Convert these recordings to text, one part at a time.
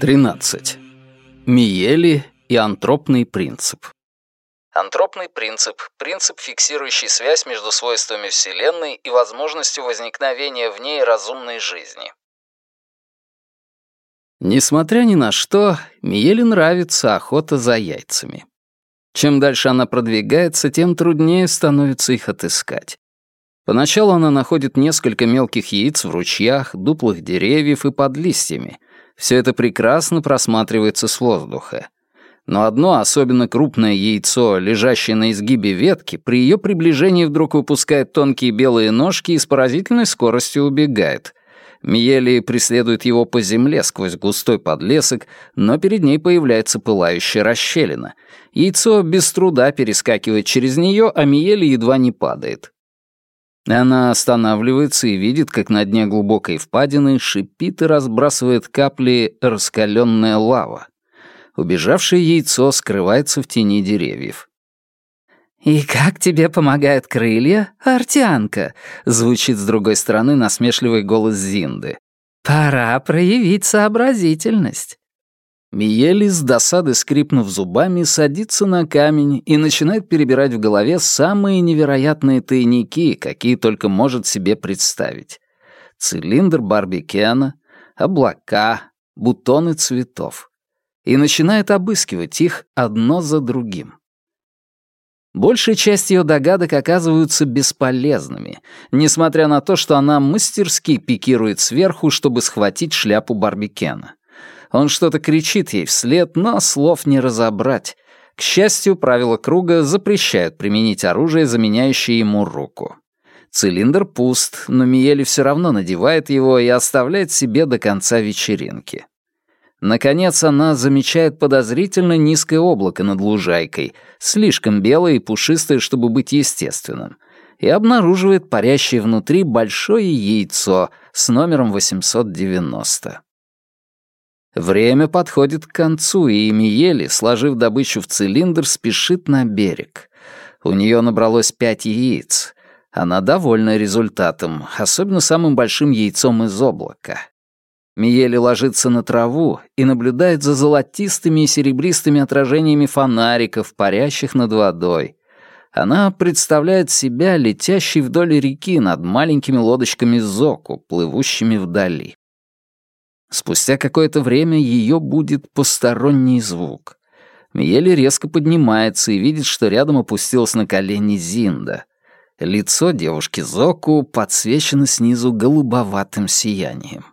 13. Миели и антропный принцип. Антропный принцип — принцип, фиксирующий связь между свойствами Вселенной и возможностью возникновения в ней разумной жизни. Несмотря ни на что, Миеле нравится охота за яйцами. Чем дальше она продвигается, тем труднее становится их отыскать. Поначалу она находит несколько мелких яиц в ручьях, дуплах деревьев и под листьями. Все это прекрасно просматривается с воздуха. Но одно особенно крупное яйцо, лежащее на изгибе ветки, при ее приближении вдруг выпускает тонкие белые ножки и с поразительной скоростью убегает. Миели преследует его по земле сквозь густой подлесок, но перед ней появляется пылающая расщелина. Яйцо без труда перескакивает через нее, а Миели едва не падает. Она останавливается и видит, как на дне глубокой впадины шипит и разбрасывает капли раскаленная лава. Убежавшее яйцо скрывается в тени деревьев. «И как тебе помогают крылья, Артианка?» — звучит с другой стороны насмешливый голос Зинды. «Пора проявить сообразительность». Миели с досады скрипнув зубами, садится на камень и начинает перебирать в голове самые невероятные тайники, какие только может себе представить. Цилиндр барбекена, облака, бутоны цветов. И начинает обыскивать их одно за другим. Большая часть ее догадок оказываются бесполезными, несмотря на то, что она мастерски пикирует сверху, чтобы схватить шляпу Барбикена. Он что-то кричит ей вслед, но слов не разобрать. К счастью, правила круга запрещают применить оружие, заменяющее ему руку. Цилиндр пуст, но Миели все равно надевает его и оставляет себе до конца вечеринки. Наконец она замечает подозрительно низкое облако над лужайкой, слишком белое и пушистое, чтобы быть естественным, и обнаруживает парящее внутри большое яйцо с номером 890. Время подходит к концу, и Миели, сложив добычу в цилиндр, спешит на берег. У нее набралось пять яиц. Она довольна результатом, особенно самым большим яйцом из облака. Миели ложится на траву и наблюдает за золотистыми и серебристыми отражениями фонариков, парящих над водой. Она представляет себя летящей вдоль реки над маленькими лодочками Зоку, плывущими вдали. Спустя какое-то время ее будет посторонний звук. Миели резко поднимается и видит, что рядом опустилась на колени Зинда. Лицо девушки Зоку подсвечено снизу голубоватым сиянием.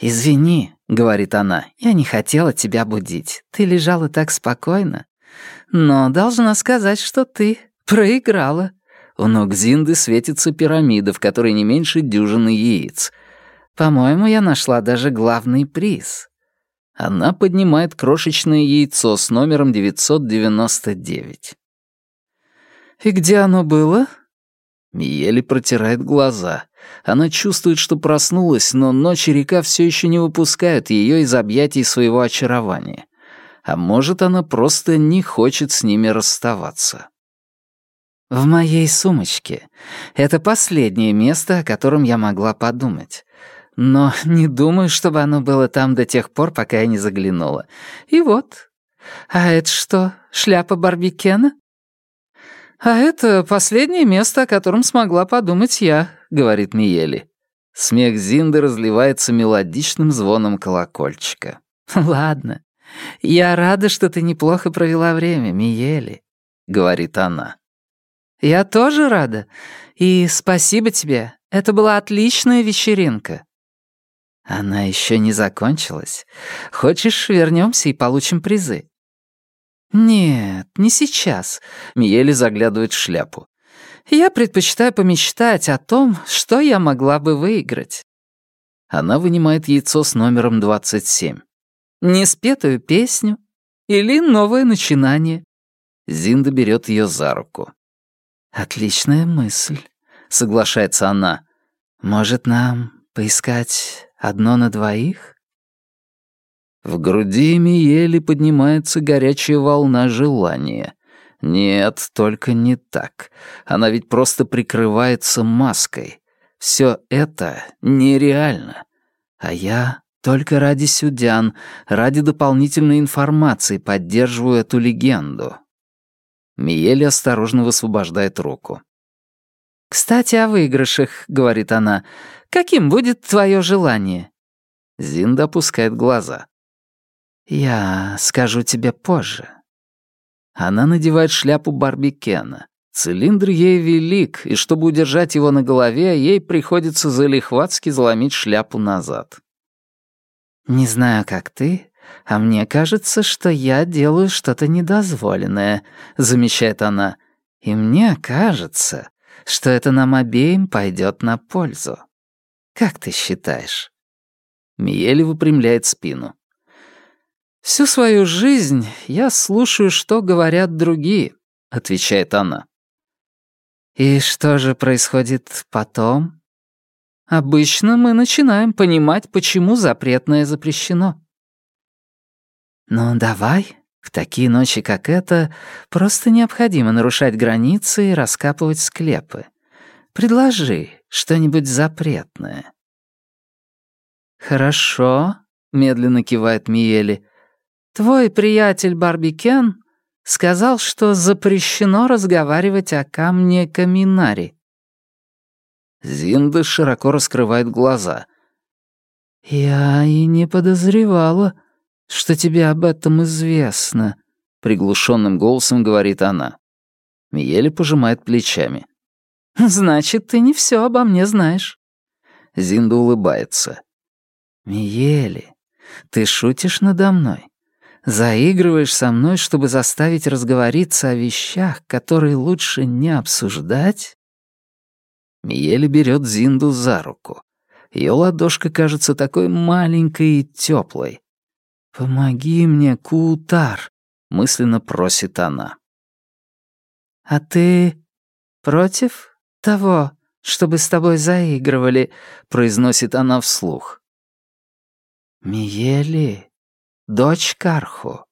«Извини», — говорит она, — «я не хотела тебя будить. Ты лежала так спокойно. Но должна сказать, что ты проиграла». У ног Зинды светится пирамида, в которой не меньше дюжины яиц. «По-моему, я нашла даже главный приз». Она поднимает крошечное яйцо с номером 999. «И где оно было?» Миели протирает глаза. Она чувствует, что проснулась, но ночь и река все еще не выпускают ее из объятий своего очарования. А может, она просто не хочет с ними расставаться. «В моей сумочке. Это последнее место, о котором я могла подумать. Но не думаю, чтобы оно было там до тех пор, пока я не заглянула. И вот. А это что, шляпа Барбикена?» «А это последнее место, о котором смогла подумать я», — говорит Миели. Смех Зинды разливается мелодичным звоном колокольчика. «Ладно. Я рада, что ты неплохо провела время, Миели», — говорит она. «Я тоже рада. И спасибо тебе. Это была отличная вечеринка». Она еще не закончилась. Хочешь, вернемся и получим призы? «Нет, не сейчас», — Миели заглядывает в шляпу. «Я предпочитаю помечтать о том, что я могла бы выиграть». Она вынимает яйцо с номером 27. «Неспетую песню или новое начинание». Зинда берет ее за руку. «Отличная мысль», — соглашается она. «Может, нам поискать одно на двоих?» В груди Миели поднимается горячая волна желания. Нет, только не так. Она ведь просто прикрывается маской. Все это нереально. А я Только ради сюдян, ради дополнительной информации поддерживаю эту легенду». Миели осторожно высвобождает руку. «Кстати, о выигрышах», — говорит она. «Каким будет твое желание?» Зинда опускает глаза. «Я скажу тебе позже». Она надевает шляпу Барби Кена. Цилиндр ей велик, и чтобы удержать его на голове, ей приходится залихватски заломить шляпу назад. «Не знаю, как ты, а мне кажется, что я делаю что-то недозволенное», — замечает она. «И мне кажется, что это нам обеим пойдет на пользу. Как ты считаешь?» Миели выпрямляет спину. «Всю свою жизнь я слушаю, что говорят другие», — отвечает она. «И что же происходит потом?» «Обычно мы начинаем понимать, почему запретное запрещено». «Ну, давай, в такие ночи, как эта, просто необходимо нарушать границы и раскапывать склепы. Предложи что-нибудь запретное». «Хорошо», — медленно кивает Миели. «Твой приятель Барби Кен сказал, что запрещено разговаривать о камне Каминари». Зинда широко раскрывает глаза. «Я и не подозревала, что тебе об этом известно», — приглушенным голосом говорит она. Миели пожимает плечами. «Значит, ты не все обо мне знаешь». Зинда улыбается. «Миели, ты шутишь надо мной? Заигрываешь со мной, чтобы заставить разговориться о вещах, которые лучше не обсуждать?» Миели берет Зинду за руку. Ее ладошка кажется такой маленькой и теплой. «Помоги мне, Кутар», — мысленно просит она. «А ты против того, чтобы с тобой заигрывали?» — произносит она вслух. «Миели, дочь Карху,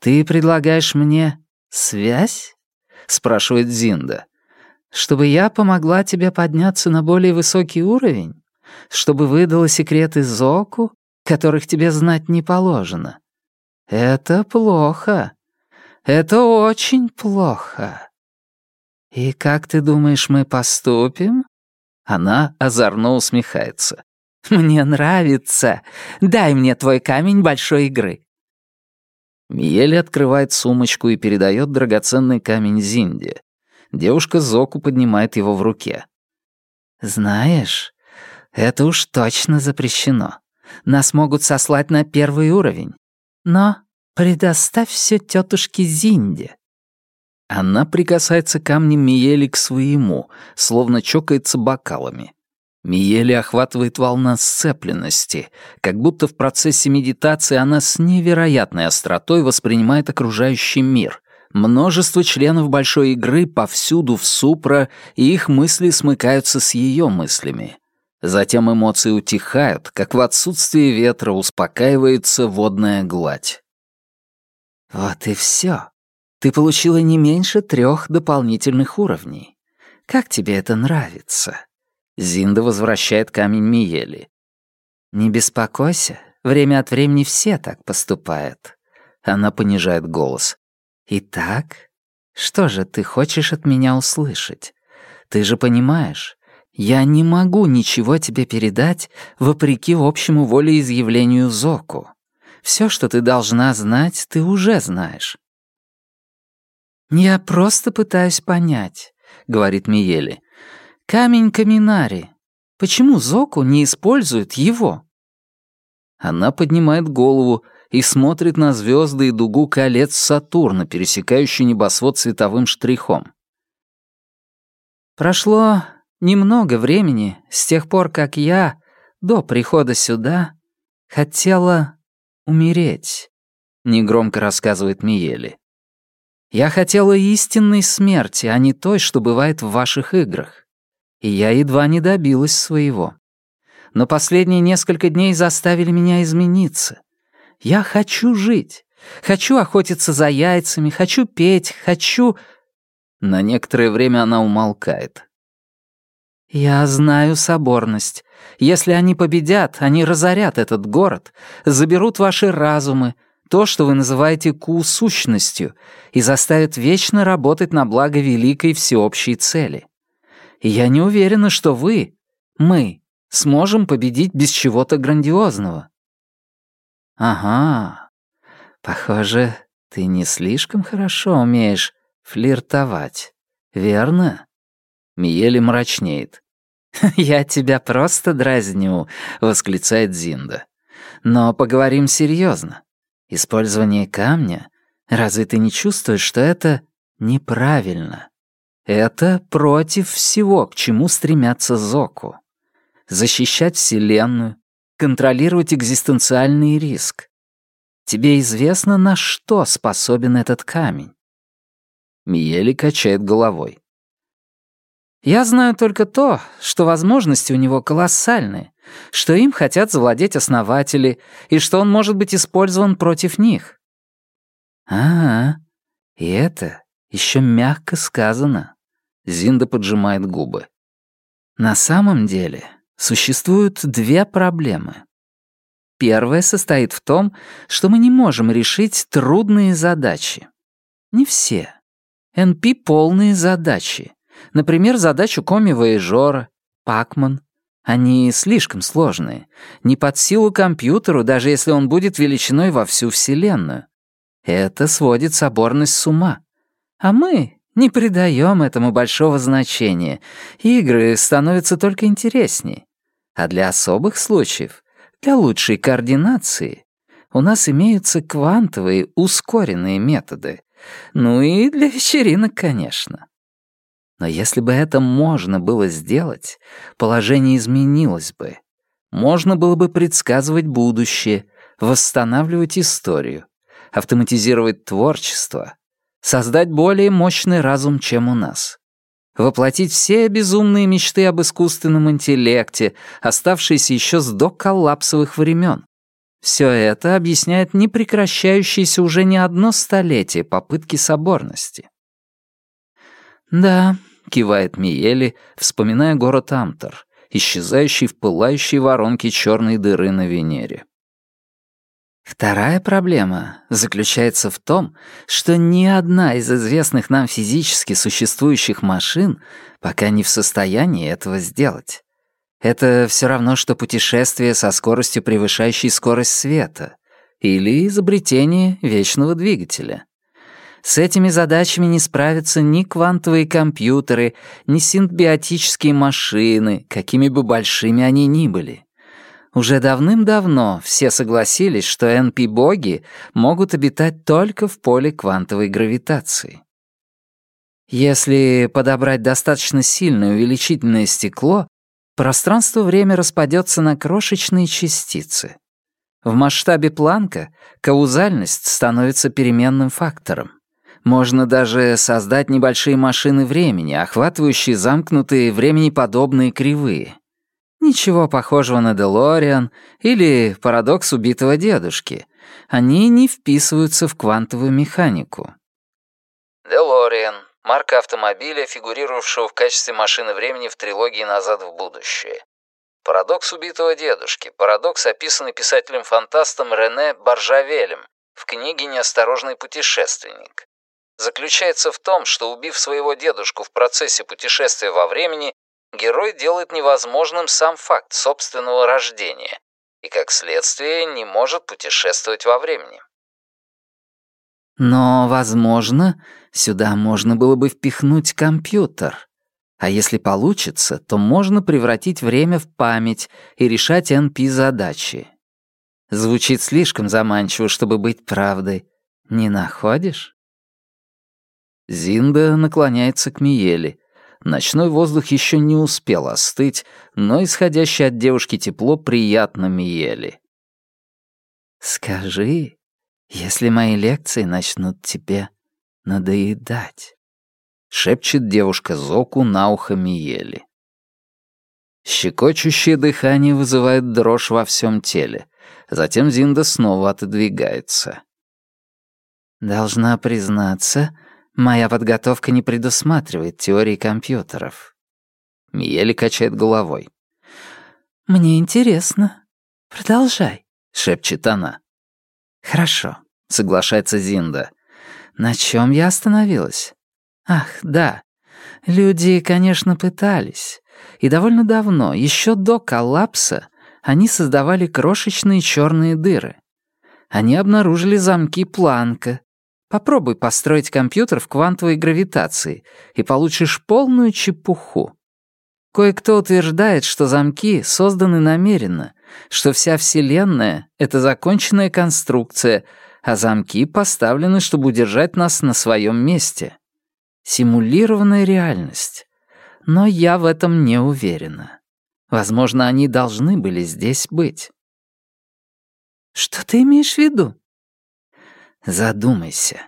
ты предлагаешь мне связь?» — спрашивает Зинда. «Чтобы я помогла тебе подняться на более высокий уровень? Чтобы выдала секреты Зоку, которых тебе знать не положено? Это плохо. Это очень плохо. И как ты думаешь, мы поступим?» Она озорно усмехается. «Мне нравится. Дай мне твой камень большой игры». Миели открывает сумочку и передает драгоценный камень Зинде. Девушка Зоку поднимает его в руке. «Знаешь, это уж точно запрещено. Нас могут сослать на первый уровень. Но предоставь все тетушке Зинде». Она прикасается камнем Миели к своему, словно чокается бокалами. Миели охватывает волна сцепленности, как будто в процессе медитации она с невероятной остротой воспринимает окружающий мир. Множество членов большой игры повсюду в супра, и их мысли смыкаются с ее мыслями. Затем эмоции утихают, как в отсутствии ветра успокаивается водная гладь. «Вот и все. Ты получила не меньше трех дополнительных уровней. Как тебе это нравится?» Зинда возвращает камень Миели. «Не беспокойся, время от времени все так поступают». Она понижает голос. «Итак, что же ты хочешь от меня услышать? Ты же понимаешь, я не могу ничего тебе передать вопреки общему волеизъявлению Зоку. Все, что ты должна знать, ты уже знаешь». «Я просто пытаюсь понять», — говорит Миели. Камень Каминари. Почему Зоку не использует его? Она поднимает голову и смотрит на звезды и дугу колец Сатурна, пересекающую небосвод световым штрихом. Прошло немного времени с тех пор, как я, до прихода сюда, хотела умереть, негромко рассказывает Миели. Я хотела истинной смерти, а не той, что бывает в ваших играх и я едва не добилась своего. Но последние несколько дней заставили меня измениться. Я хочу жить, хочу охотиться за яйцами, хочу петь, хочу... На некоторое время она умолкает. «Я знаю соборность. Если они победят, они разорят этот город, заберут ваши разумы, то, что вы называете ку-сущностью, и заставят вечно работать на благо великой всеобщей цели. Я не уверена, что вы, мы, сможем победить без чего-то грандиозного». «Ага, похоже, ты не слишком хорошо умеешь флиртовать, верно?» Миели мрачнеет. «Я тебя просто дразню», — восклицает Зинда. «Но поговорим серьезно. Использование камня, разве ты не чувствуешь, что это неправильно? Это против всего, к чему стремятся Зоку. Защищать Вселенную, контролировать экзистенциальный риск. Тебе известно, на что способен этот камень?» Миели качает головой. Я знаю только то, что возможности у него колоссальные, что им хотят завладеть основатели и что он может быть использован против них. А, -а, и это еще мягко сказано. Зинда поджимает губы. На самом деле существуют две проблемы. Первая состоит в том, что мы не можем решить трудные задачи. Не все. НП — полные задачи. Например, задачу коми-вояжора, Пакман. Они слишком сложные. Не под силу компьютеру, даже если он будет величиной во всю Вселенную. Это сводит соборность с ума. А мы не придаем этому большого значения. Игры становятся только интереснее. А для особых случаев, для лучшей координации, у нас имеются квантовые ускоренные методы. Ну и для вечеринок, конечно. Но если бы это можно было сделать, положение изменилось бы. Можно было бы предсказывать будущее, восстанавливать историю, автоматизировать творчество, создать более мощный разум, чем у нас. Воплотить все безумные мечты об искусственном интеллекте, оставшиеся еще с доколлапсовых времен. Все это объясняет непрекращающиеся уже не одно столетие попытки соборности. Да, — кивает Миели, вспоминая город Амтор, исчезающий в пылающей воронке черной дыры на Венере. Вторая проблема заключается в том, что ни одна из известных нам физически существующих машин пока не в состоянии этого сделать. Это все равно, что путешествие со скоростью, превышающей скорость света, или изобретение вечного двигателя. С этими задачами не справятся ни квантовые компьютеры, ни синтбиотические машины, какими бы большими они ни были. Уже давным-давно все согласились, что NP-боги могут обитать только в поле квантовой гравитации. Если подобрать достаточно сильное увеличительное стекло, пространство-время распадется на крошечные частицы. В масштабе Планка каузальность становится переменным фактором. Можно даже создать небольшие машины времени, охватывающие замкнутые времени-подобные кривые. Ничего похожего на Делориан или парадокс убитого дедушки. Они не вписываются в квантовую механику. Делориан — марка автомобиля, фигурировавшего в качестве машины времени в трилогии «Назад в будущее». Парадокс убитого дедушки. Парадокс, описанный писателем-фантастом Рене Баржавелем в книге «Неосторожный путешественник» заключается в том, что, убив своего дедушку в процессе путешествия во времени, герой делает невозможным сам факт собственного рождения и, как следствие, не может путешествовать во времени. Но, возможно, сюда можно было бы впихнуть компьютер. А если получится, то можно превратить время в память и решать NP-задачи. Звучит слишком заманчиво, чтобы быть правдой. Не находишь? Зинда наклоняется к Миели. Ночной воздух еще не успел остыть, но исходящее от девушки тепло приятно Миели. «Скажи, если мои лекции начнут тебе надоедать», — шепчет девушка Зоку на ухо Миели. Щекочущее дыхание вызывает дрожь во всем теле. Затем Зинда снова отодвигается. «Должна признаться, Моя подготовка не предусматривает теории компьютеров. Миели качает головой. «Мне интересно. Продолжай», — шепчет она. «Хорошо», — соглашается Зинда. «На чем я остановилась? Ах, да. Люди, конечно, пытались. И довольно давно, еще до коллапса, они создавали крошечные черные дыры. Они обнаружили замки Планка. Попробуй построить компьютер в квантовой гравитации, и получишь полную чепуху. Кое-кто утверждает, что замки созданы намеренно, что вся Вселенная — это законченная конструкция, а замки поставлены, чтобы удержать нас на своем месте. Симулированная реальность. Но я в этом не уверена. Возможно, они должны были здесь быть. Что ты имеешь в виду? Задумайся.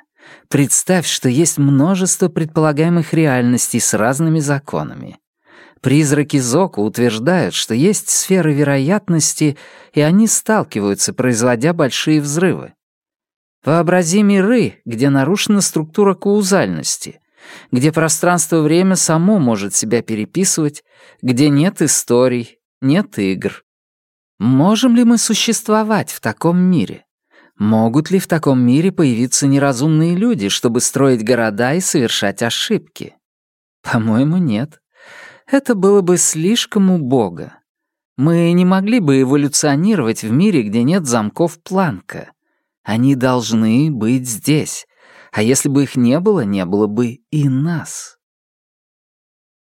Представь, что есть множество предполагаемых реальностей с разными законами. Призраки Зоку утверждают, что есть сферы вероятности, и они сталкиваются, производя большие взрывы. Вообрази миры, где нарушена структура каузальности, где пространство-время само может себя переписывать, где нет историй, нет игр. Можем ли мы существовать в таком мире? Могут ли в таком мире появиться неразумные люди, чтобы строить города и совершать ошибки? По-моему, нет. Это было бы слишком убого. Мы не могли бы эволюционировать в мире, где нет замков Планка. Они должны быть здесь. А если бы их не было, не было бы и нас.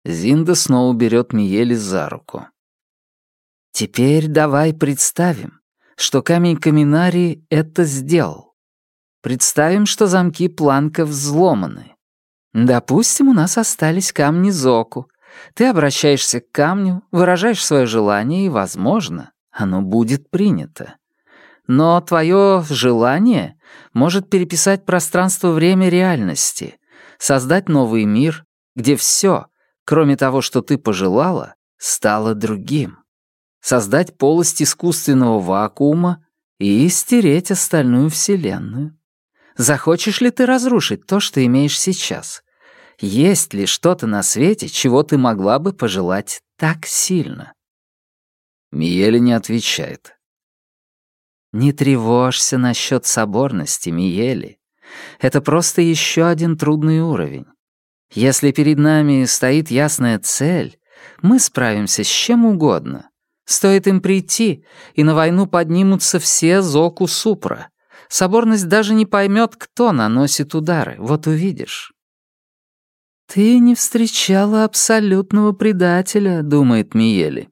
Зинда снова берет Миели за руку. Теперь давай представим, что камень Каминари это сделал. Представим, что замки Планка взломаны. Допустим, у нас остались камни Зоку, ты обращаешься к камню, выражаешь свое желание, и, возможно, оно будет принято. Но твое желание может переписать пространство-время реальности, создать новый мир, где все, кроме того, что ты пожелала, стало другим. Создать полость искусственного вакуума и стереть остальную Вселенную. Захочешь ли ты разрушить то, что имеешь сейчас? Есть ли что-то на свете, чего ты могла бы пожелать так сильно?» Миели не отвечает. «Не тревожься насчет соборности, Миели. Это просто еще один трудный уровень. Если перед нами стоит ясная цель, мы справимся с чем угодно. Стоит им прийти, и на войну поднимутся все Зоку Супра. Соборность даже не поймет, кто наносит удары, вот увидишь. «Ты не встречала абсолютного предателя», — думает Миели.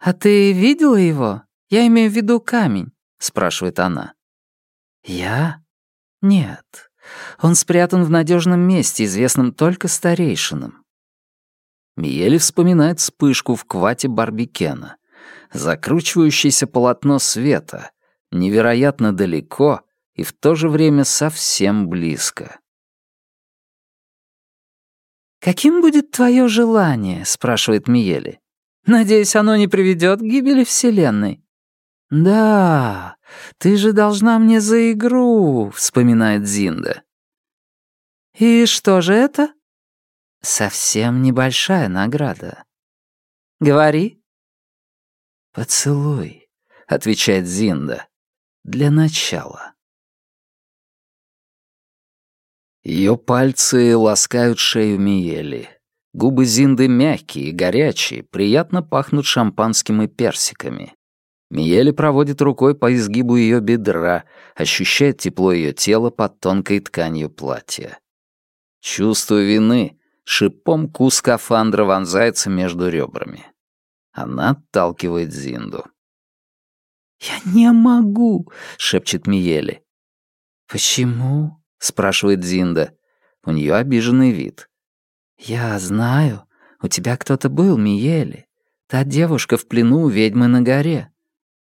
«А ты видела его? Я имею в виду камень», — спрашивает она. «Я? Нет. Он спрятан в надежном месте, известном только старейшинам». Миели вспоминает вспышку в квате Барбикена. Закручивающееся полотно света, невероятно далеко и в то же время совсем близко. «Каким будет твое желание?» — спрашивает Миели. «Надеюсь, оно не приведет к гибели Вселенной». «Да, ты же должна мне за игру», — вспоминает Зинда. «И что же это?» «Совсем небольшая награда». «Говори». «Поцелуй», — отвечает Зинда. «Для начала». Ее пальцы ласкают шею Миели. Губы Зинды мягкие, горячие, приятно пахнут шампанским и персиками. Миели проводит рукой по изгибу ее бедра, ощущает тепло ее тела под тонкой тканью платья. Чувство вины шипом кус скафандра вонзается между ребрами. Она отталкивает Зинду. «Я не могу», — шепчет Миели. «Почему?» — спрашивает Зинда. У нее обиженный вид. «Я знаю. У тебя кто-то был, Миели. Та девушка в плену у ведьмы на горе.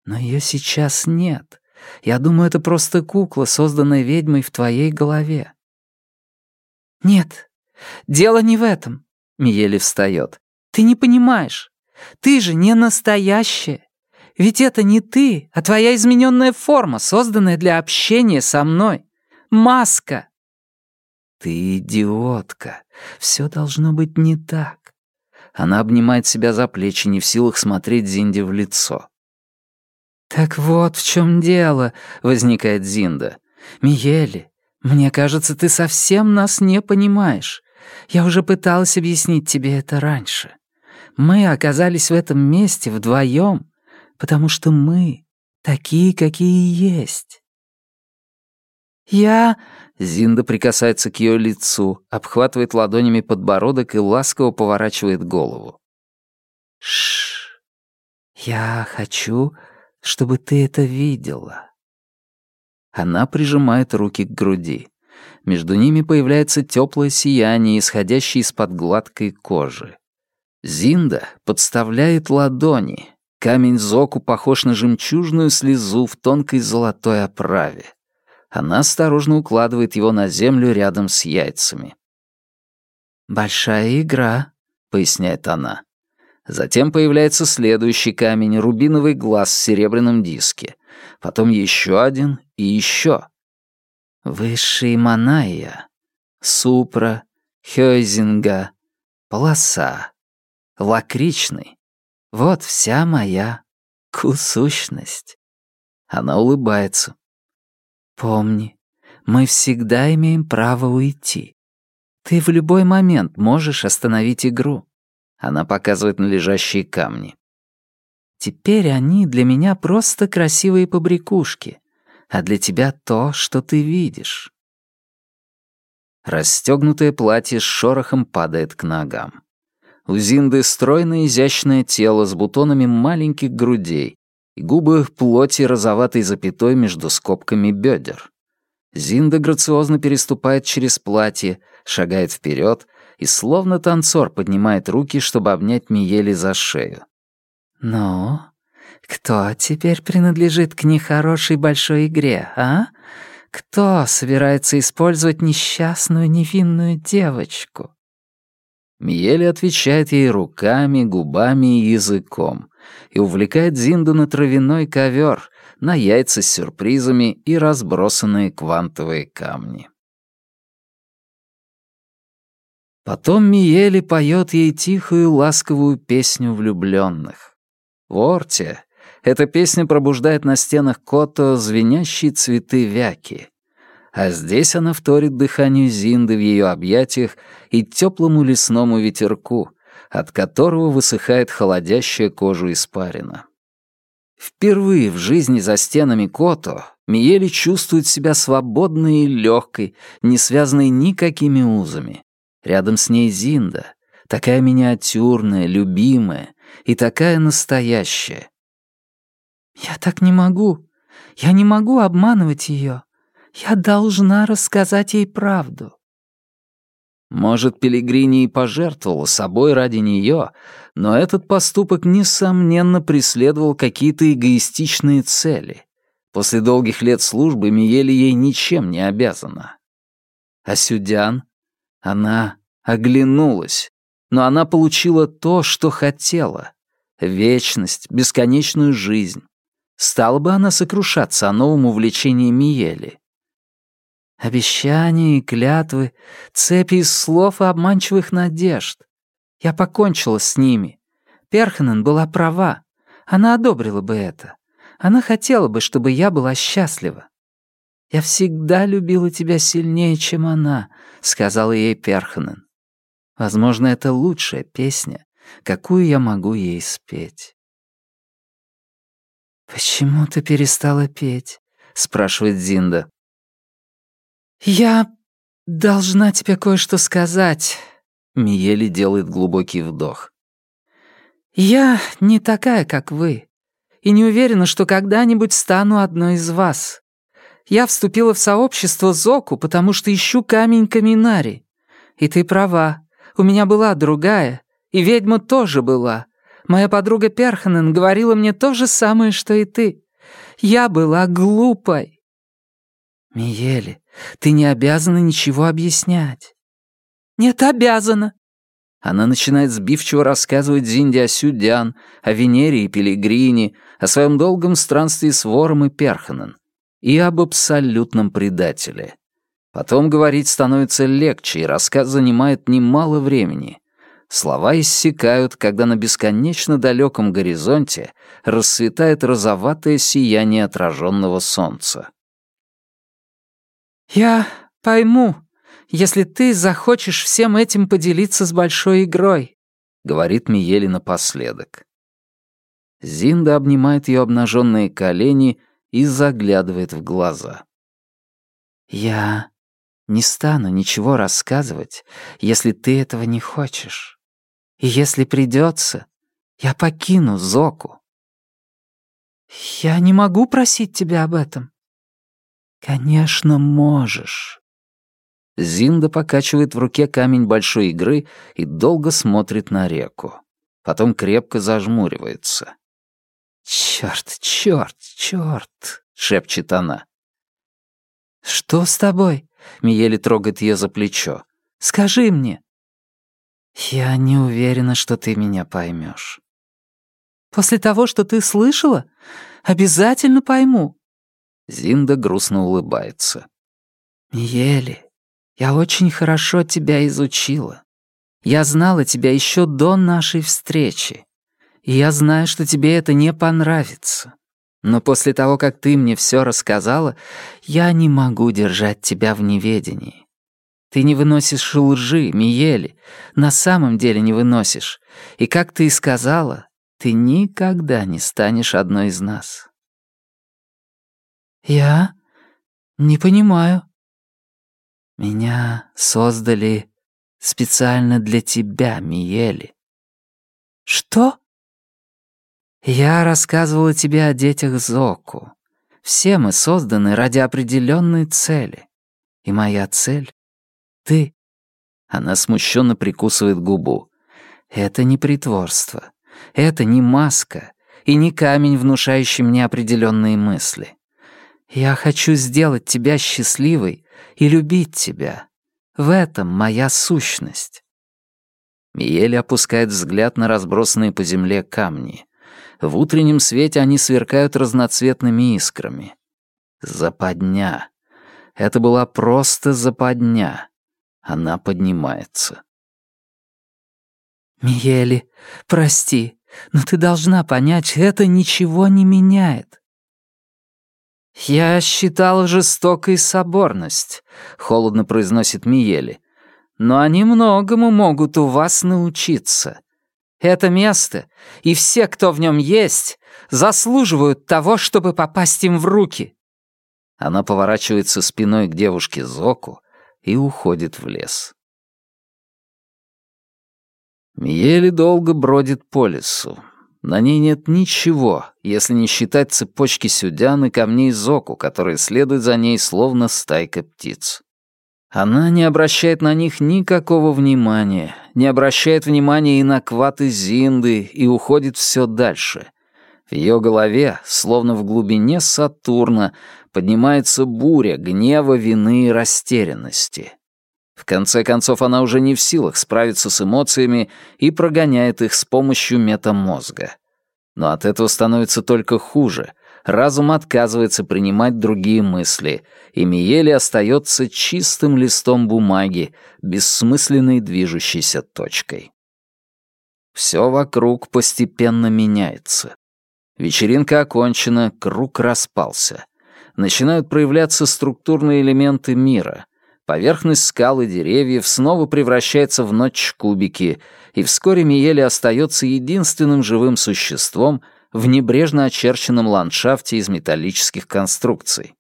Но ее сейчас нет. Я думаю, это просто кукла, созданная ведьмой в твоей голове». «Нет, дело не в этом», — Миели встает. «Ты не понимаешь. Ты же не настоящая. Ведь это не ты, а твоя измененная форма, созданная для общения со мной. Маска!» «Ты идиотка. Все должно быть не так. Она обнимает себя за плечи, не в силах смотреть Зинде в лицо. «Так вот в чем дело», — возникает Зинда. «Миели, мне кажется, ты совсем нас не понимаешь. Я уже пыталась объяснить тебе это раньше. Мы оказались в этом месте вдвоем, потому что мы такие, какие есть». «Я...» — Зинда прикасается к ее лицу, обхватывает ладонями подбородок и ласково поворачивает голову. «Шш. Я хочу, чтобы ты это видела». Она прижимает руки к груди. Между ними появляется теплое сияние, исходящее из-под гладкой кожи. Зинда подставляет ладони. Камень Зоку похож на жемчужную слезу в тонкой золотой оправе. Она осторожно укладывает его на землю рядом с яйцами. «Большая игра», — поясняет она. Затем появляется следующий камень, рубиновый глаз в серебряном диске. Потом еще один и еще. Высший Маная, Супра, Хёйзинга, Полоса, Лакричный. Вот вся моя кусущность. Она улыбается. Помни, мы всегда имеем право уйти. Ты в любой момент можешь остановить игру. Она показывает на лежащие камни. Теперь они для меня просто красивые побрякушки, а для тебя то, что ты видишь. Расстегнутое платье с шорохом падает к ногам. У Зинды стройное изящное тело с бутонами маленьких грудей и губы плоти розоватой запятой между скобками бедер. Зинда грациозно переступает через платье, шагает вперед и словно танцор поднимает руки, чтобы обнять Миели за шею. «Ну, кто теперь принадлежит к нехорошей большой игре, а? Кто собирается использовать несчастную невинную девочку?» Миели отвечает ей руками, губами и языком и увлекает Зинду на травяной ковер, на яйца с сюрпризами и разбросанные квантовые камни. Потом Миели поет ей тихую ласковую песню влюбленных. В Орте эта песня пробуждает на стенах Кото звенящие цветы вяки. А здесь она вторит дыханию Зинды в ее объятиях и теплому лесному ветерку, от которого высыхает холодящая кожу испарина. Впервые в жизни за стенами Кото Миели чувствует себя свободной и легкой, не связанной никакими узами. Рядом с ней Зинда, такая миниатюрная, любимая и такая настоящая. «Я так не могу. Я не могу обманывать ее. Я должна рассказать ей правду». Может, Пелигрини и пожертвовала собой ради нее, но этот поступок, несомненно, преследовал какие-то эгоистичные цели. После долгих лет службы Миели ей ничем не обязана. А Сюдян она оглянулась, но она получила то, что хотела. Вечность, бесконечную жизнь. Стала бы она сокрушаться о новом увлечении Миели. Обещания и клятвы, цепи из слов и обманчивых надежд. Я покончила с ними. Перханен была права. Она одобрила бы это. Она хотела бы, чтобы я была счастлива. «Я всегда любила тебя сильнее, чем она», — сказала ей Перханен. «Возможно, это лучшая песня, какую я могу ей спеть». «Почему ты перестала петь?» — спрашивает Зинда. «Я должна тебе кое-что сказать», — Миели делает глубокий вдох. «Я не такая, как вы, и не уверена, что когда-нибудь стану одной из вас. Я вступила в сообщество Зоку, потому что ищу камень Каминари. И ты права, у меня была другая, и ведьма тоже была. Моя подруга Перханен говорила мне то же самое, что и ты. Я была глупой. Миели, ты не обязана ничего объяснять. Нет, обязана. Она начинает сбивчиво рассказывать Зинде о Сюдян, о Венере и Пилигрине, о своем долгом странстве с Вором и Перханен и об абсолютном предателе. Потом говорить становится легче, и рассказ занимает немало времени. Слова иссякают, когда на бесконечно далеком горизонте расцветает розоватое сияние отраженного солнца. «Я пойму, если ты захочешь всем этим поделиться с большой игрой», — говорит Миели напоследок. Зинда обнимает ее обнаженные колени и заглядывает в глаза. «Я не стану ничего рассказывать, если ты этого не хочешь. И если придется, я покину Зоку. Я не могу просить тебя об этом. Конечно, можешь. Зинда покачивает в руке камень большой игры и долго смотрит на реку. Потом крепко зажмуривается. «Чёрт, чёрт, чёрт!» — шепчет она. «Что с тобой?» — Миели трогает её за плечо. «Скажи мне». «Я не уверена, что ты меня поймешь. «После того, что ты слышала? Обязательно пойму». Зинда грустно улыбается. «Миели, я очень хорошо тебя изучила. Я знала тебя еще до нашей встречи. И я знаю, что тебе это не понравится. Но после того, как ты мне все рассказала, я не могу держать тебя в неведении. Ты не выносишь лжи, Миели, на самом деле не выносишь. И как ты и сказала, ты никогда не станешь одной из нас. Я не понимаю. Меня создали специально для тебя, Миели. Что? Я рассказывала тебе о детях Зоку. Все мы созданы ради определенной цели. И моя цель ты...» Она смущенно прикусывает губу. «Это не притворство. Это не маска и не камень, внушающий мне определенные мысли. Я хочу сделать тебя счастливой и любить тебя. В этом моя сущность». Миель опускает взгляд на разбросанные по земле камни. В утреннем свете они сверкают разноцветными искрами. Западня. Это была просто западня. Она поднимается. «Миели, прости, но ты должна понять, это ничего не меняет». «Я считал жестокой соборность», — холодно произносит Миели. «Но они многому могут у вас научиться. Это место и все, кто в нем есть, заслуживают того, чтобы попасть им в руки». Она поворачивается спиной к девушке Зоку, и уходит в лес. Миели долго бродит по лесу. На ней нет ничего, если не считать цепочки сюдян и камней зоку, которые следуют за ней словно стайка птиц. Она не обращает на них никакого внимания, не обращает внимания и на кваты Зинды и уходит все дальше. В ее голове, словно в глубине Сатурна, поднимается буря гнева, вины и растерянности. В конце концов, она уже не в силах справиться с эмоциями и прогоняет их с помощью метамозга. Но от этого становится только хуже. Разум отказывается принимать другие мысли, и Миели остается чистым листом бумаги, бессмысленной движущейся точкой. Все вокруг постепенно меняется. Вечеринка окончена, круг распался начинают проявляться структурные элементы мира. Поверхность скал и деревьев снова превращается в ночь-кубики, и вскоре Миели остается единственным живым существом в небрежно очерченном ландшафте из металлических конструкций.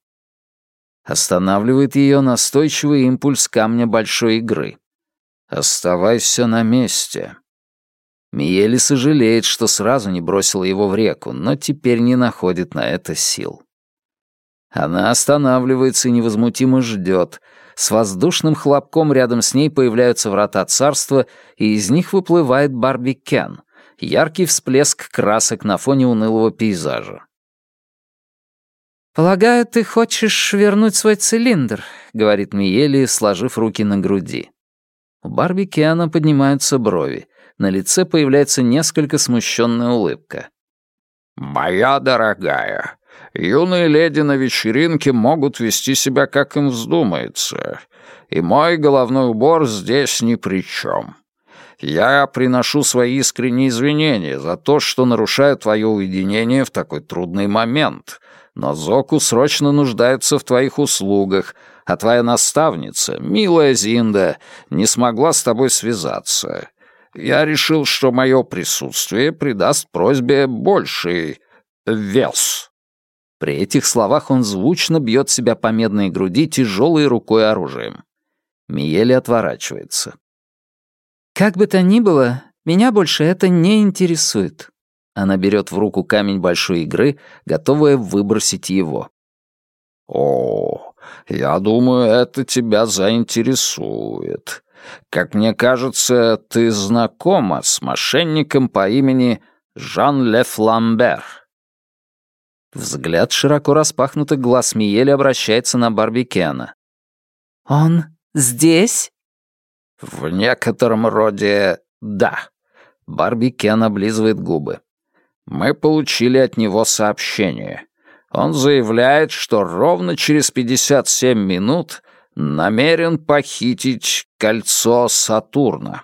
Останавливает ее настойчивый импульс камня большой игры. «Оставайся на месте». Миели сожалеет, что сразу не бросила его в реку, но теперь не находит на это сил. Она останавливается и невозмутимо ждет. С воздушным хлопком рядом с ней появляются врата царства, и из них выплывает Барби Кен. Яркий всплеск красок на фоне унылого пейзажа. «Полагаю, ты хочешь вернуть свой цилиндр», — говорит Миели, сложив руки на груди. У Барби Кена поднимаются брови. На лице появляется несколько смущенная улыбка. «Моя дорогая, Юные леди на вечеринке могут вести себя, как им вздумается, и мой головной убор здесь ни при чем. Я приношу свои искренние извинения за то, что нарушаю твое уединение в такой трудный момент. Но Зоку срочно нуждается в твоих услугах, а твоя наставница, милая Зинда, не смогла с тобой связаться. Я решил, что мое присутствие придаст просьбе больший вес». При этих словах он звучно бьет себя по медной груди тяжелой рукой оружием. Миели отворачивается. «Как бы то ни было, меня больше это не интересует». Она берет в руку камень большой игры, готовая выбросить его. «О, я думаю, это тебя заинтересует. Как мне кажется, ты знакома с мошенником по имени Жан-Ле Фламбер». Взгляд широко распахнутых глаз Миели обращается на Барби Кена. «Он здесь?» «В некотором роде да». Барби Кен облизывает губы. «Мы получили от него сообщение. Он заявляет, что ровно через 57 минут намерен похитить кольцо Сатурна».